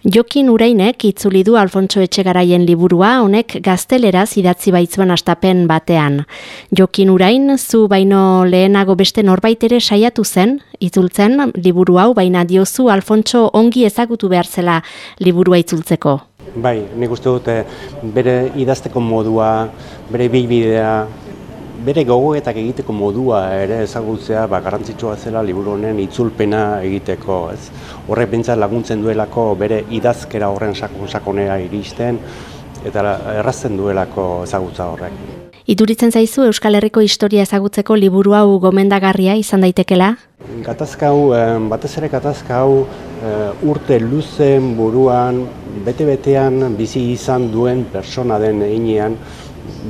Jokin urainek itzuli du Alfontso Etxegaraien liburua honek gaztelera idatzi baitzuen astapen batean. Jokin urain, zu baino lehenago beste norbait ere saiatu zen, itzultzen liburu hau baina diozu Alfontso ongi ezagutu behar zela liburua itzultzeko. Bai, nik uste dute bere idazteko modua, bere bilbidea, bere gogoetak egiteko modua ere ezagutzea ba, garrantzitsua zela liburu honen itzulpena egiteko. Ez? Horrek bintzat laguntzen duelako bere idazkera horren sakon sakonera iristen eta errazten duelako ezagutza horrek. Iduritzen zaizu Euskal Herriko historia ezagutzeko liburu hau gomendagarria izan daitekela? Gatazka hau, batez ere gatazka hau eh, urte luzen buruan, bete-betean bizi izan duen persona den einean,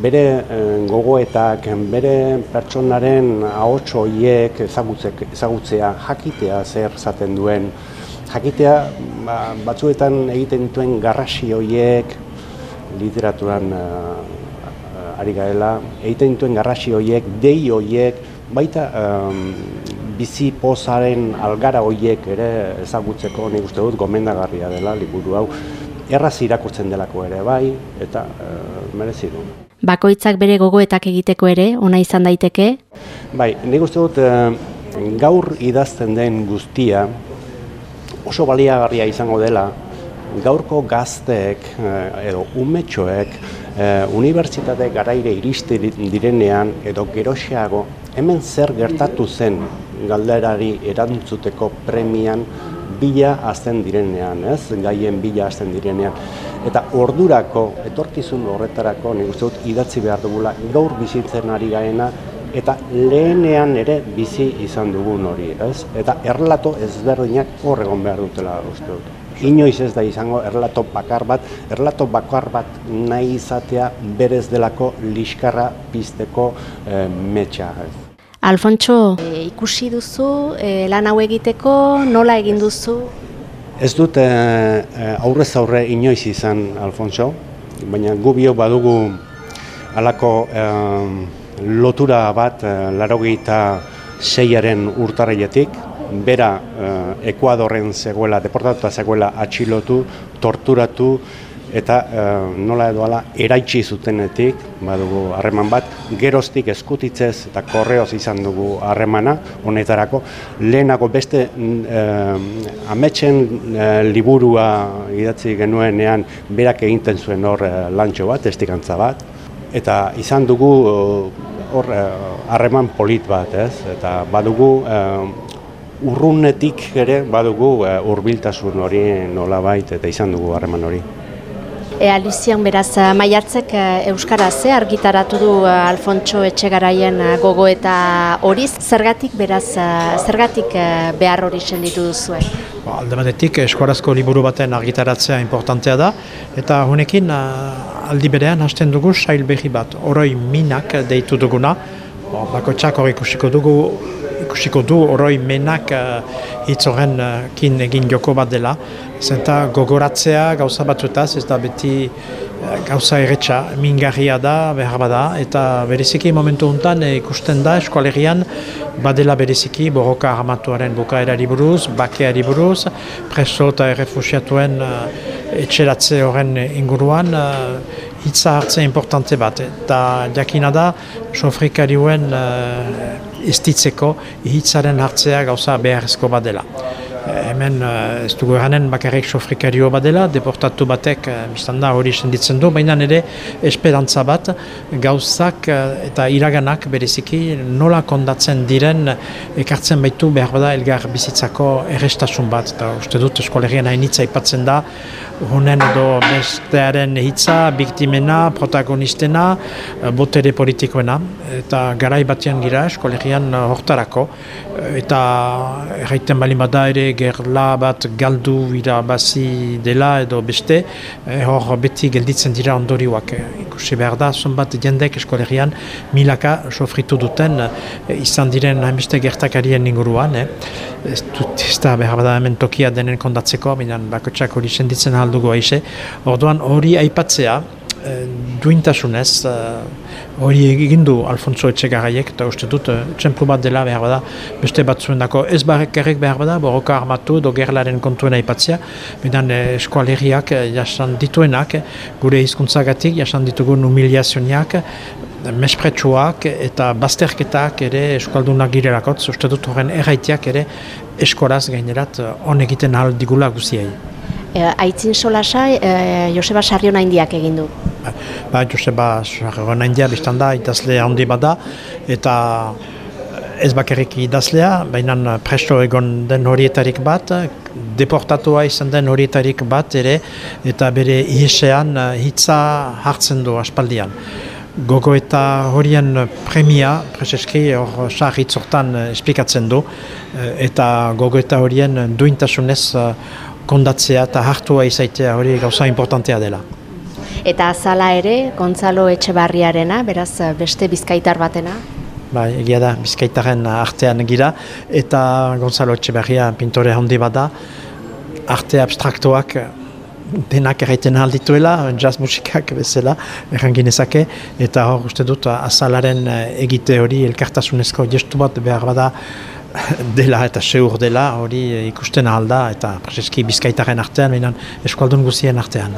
bere eh, gogoetak, bere pertsonaren ahots horiek ezagutzea, jakitea zer zaten duen, jakitea ba, batzuetan egiten dituen garrasi horiek, literaturan uh, ari gaela, egiten dituen garrasi horiek, dei horiek, baita bizi pozaren algara horiek ere ezagutzeko nik uste dut gomendagarria dela liburu hau erraz irakurtzen delako ere bai eta uh, merezi du bakoitzak bere gogoetak egiteko ere, ona izan daiteke? Bai, nik uste dut eh, gaur idazten den guztia oso baliagarria izango dela gaurko gazteek eh, edo umetxoek eh, unibertsitate garaire iriste direnean edo geroxeago hemen zer gertatu zen galderari erantzuteko premian bila azten direnean, ez? gaien bila azten direnean eta ordurako etorkizun horretarako nik uste dut idatzi behar dugula gaur bizitzen ari gaena eta lehenean ere bizi izan dugun hori, ez? Eta erlato ezberdinak hor egon behar dutela uste dut. Inoiz ez da izango erlato bakar bat, erlato bakar bat nahi izatea berez delako liskarra pizteko e, metxa. Ez? Alfontxo, e, ikusi duzu, e, lan hau egiteko, nola egin duzu? Ez dut e, aurrez aurre inoiz izan Alfonso, baina gu bio badugu alako e, lotura bat e, larogeita seiaren urtarrietik, bera e, Ekuadorren zegoela, deportatuta zegoela atxilotu, torturatu, eta e, nola edo ala eraitsi zutenetik badugu harreman bat geroztik eskutitzez eta korreoz izan dugu harremana honetarako lehenago beste e, ametsen e, liburua idatzi genuenean berak egiten zuen hor e, lantxo bat, estikantza bat eta izan dugu hor harreman polit bat, ez? Eta badugu urrunetik ere badugu hurbiltasun hori nolabait eta izan dugu harreman hori. E, Alizian beraz, eh, maiatzek eh, Euskaraz ze argitaratu du eh, Alfontxo Etxegaraien gogo eta horiz, zergatik beraz, zergatik behar hori senditu duzu? Ba, alde batetik, eskuarazko liburu baten argitaratzea importantea da, eta honekin aldi berean hasten dugu sail behi bat, oroi minak deitu duguna, ba, bako txak hori ikusiko dugu, ikusiko du oroi menak hitz horren kin egin joko bat dela, Zenta gogoratzea gauza batzuetaz, ez da beti eh, gauza erretxa, mingarria da, behar bada, eta bereziki momentu honetan eh, ikusten da eskualerian badela bereziki borroka armatuaren bukaerari buruz, bakeari buruz, preso eta errefusiatuen uh, etxeratze horren inguruan hitza hartzen importante bat. Eta jakina da, sofrikarioen uh, estitzeko hitzaren hartzea gauza beharrezko bat dela. Hemen uh, ez dugu eranen bakarrik sofrikario bat dela, deportatu batek uh, da hori senditzen du, baina nire esperantza bat gauzak eta iraganak bereziki nola kondatzen diren ekartzen baitu behar bada elgar bizitzako errestasun bat. Eta uste dut eskolegian hainitza ipatzen da, honen edo bestearen hitza, biktimena, protagonistena, botere politikoena, eta garai batean gira eskolegian hortarako, eta erraiten bali bada ere gerla bat galdu irabazi dela edo beste, eh, hor beti gelditzen dira ondorioak. Eh, ikusi behar da, zonbat jendek eskolegian milaka sofritu duten eh, izan diren hainbeste gertakarien inguruan. Eh. Ez, dut, ez da behar da hemen tokia denen kondatzeko, minan bakotxak hori senditzen aldugu aize. Orduan hori aipatzea, duintasunez, hori egin du Alfonso Etxegaraiek, eta uste dut, txemplu bat dela behar bada, beste bat zuen dako, ez barrekarek behar bada, borroka armatu, do gerlaren kontuen aipatzea, bedan eskualeriak jasan dituenak, gure hizkuntzagatik jasan ditugun humiliazioniak, mespretsuak eta bazterketak ere eskualdunak girerakot, uste dut horren erraitiak ere eskoraz gainerat on egiten ahal digula guziei. E, aitzin solasa e, Joseba Sarriona Indiak egin du? Ba, ba Joseba Sarriona India biztan da, itazle handi bada, eta ez bakarrik idazlea, baina presto egon den horietarik bat, deportatua izan den horietarik bat ere, eta bere ihesean hitza hartzen du aspaldian gogo eta horien premia, prezeski hor sahit zortan eh, esplikatzen du, eh, eta gogo eta horien duintasunez eh, kondatzea eta hartua izaitea hori gauza importantea dela. Eta azala ere, Gonzalo Etxebarriarena, beraz beste bizkaitar batena? Bai, egia da, bizkaitaren artean gira, eta Gonzalo Etxebarria pintore handi bada, arte abstraktuak denak erraiten aldituela, jazz musikak bezala, erranginezake, eta hor uste dut azalaren egite hori elkartasunezko gestu bat behar bada dela eta seur dela hori ikusten alda eta prezeski bizkaitaren artean, eskualdun guzien artean.